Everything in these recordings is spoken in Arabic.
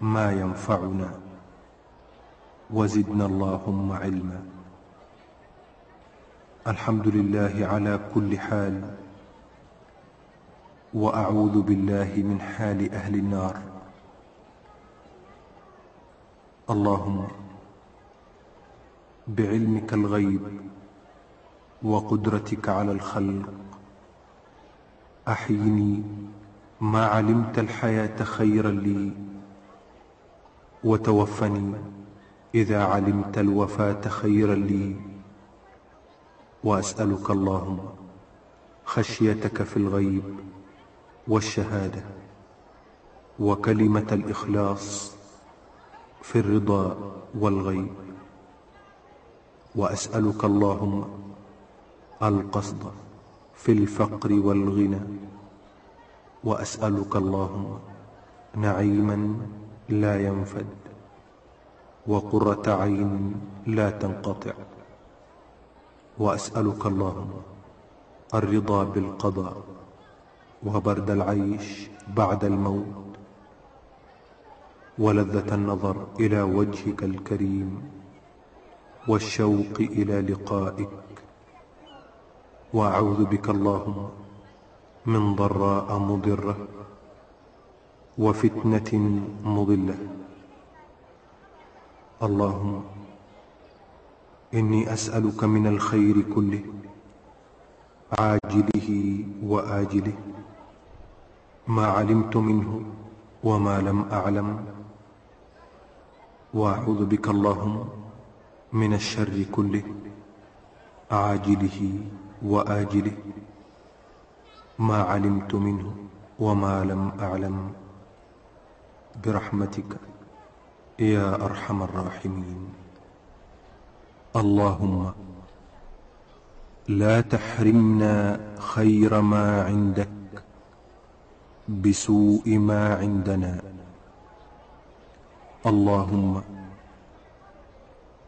ما ينفعنا. وزدنا اللهم علما. الحمد لله على كل حال. وأعوذ بالله من حال أهل النار. اللهم بعلمك الغيب وقدرتك على الخلق أحيني ما علمت الحياة خيرا لي. وتوفني إذا علمت الوفاة خيرا لي. وأسألك اللهم خشيتك في الغيب والشهادة وكلمة الإخلاص في الرضا والغيب. وأسألك اللهم القصد في الفقر والغنى. وأسألك اللهم نعيما لا ينفد وقرة عين لا تنقطع. وأسألك اللهم الرضا بالقضاء وبرد العيش بعد الموت. ولذة النظر إلى وجهك الكريم والشوق إلى لقائك. وأعوذ بك اللهم من ضراء مضرة وفتنة مضلة. اللهم إني أسألك من الخير كله عاجله وآجله. ما علمت منه وما لم أعلم. وأعوذ بك اللهم من الشر كله عاجله وآجله. ما علمت منه وما لم أعلم. برحمتك يا أرحم الراحمين. اللهم لا تحرمنا خير ما عندك بسوء ما عندنا. اللهم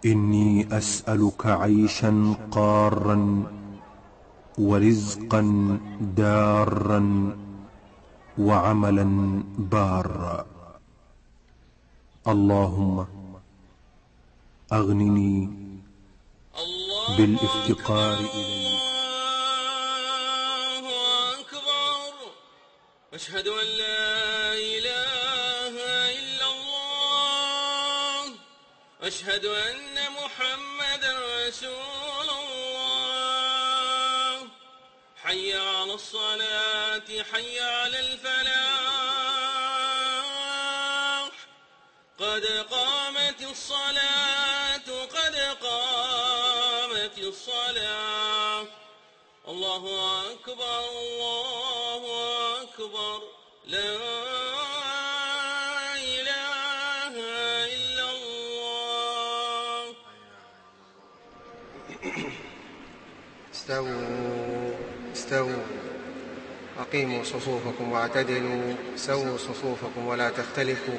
إني أسألك عيشا قارا ورزقا دارا وعملا بارا. اللهم أغنني بالافتقار إليك. الله أكبر أشهد أن لا إله إلا الله. أشهد أن محمدا رسول الله. حي على الصلاة حي على الفلاح. قامت الصلاة قد قامت الصلاة. الله أكبر الله أكبر. لا إله إلا الله. استووا استووا. أقيموا صفوفكم واعتدلوا. سووا صفوفكم ولا تختلفوا.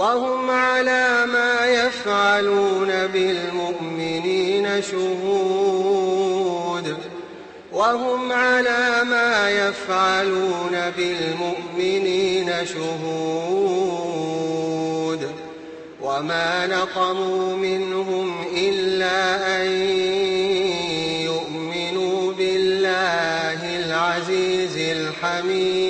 وهم على ما يفعلون بالمؤمنين شهود. وهم على ما يفعلون بالمؤمنين شهود. وما نقموا منهم إلا أن يؤمنوا بالله العزيز الحميد.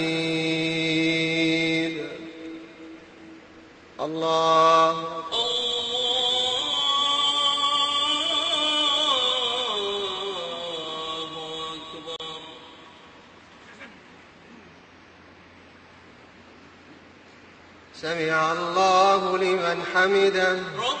سمع الله لمن حمده.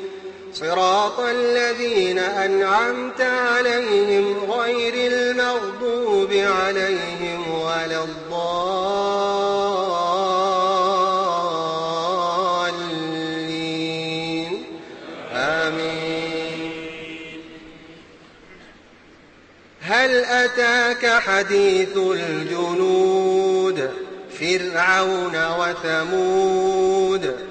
صراط الذين أنعمت عليهم غير المغضوب عليهم ولا الضالين. آمين. هل أتاك حديث الجنود؟ فرعون وثمود.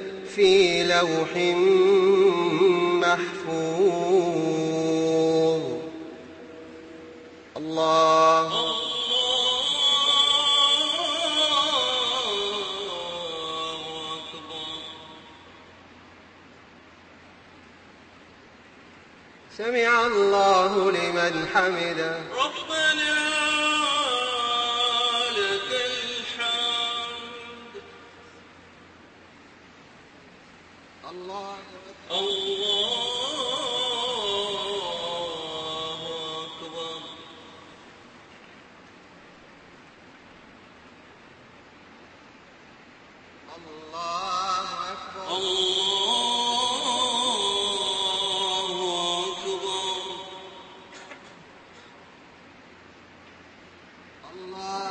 في لوح محفوظ. الله. سمع الله لمن حمده. الله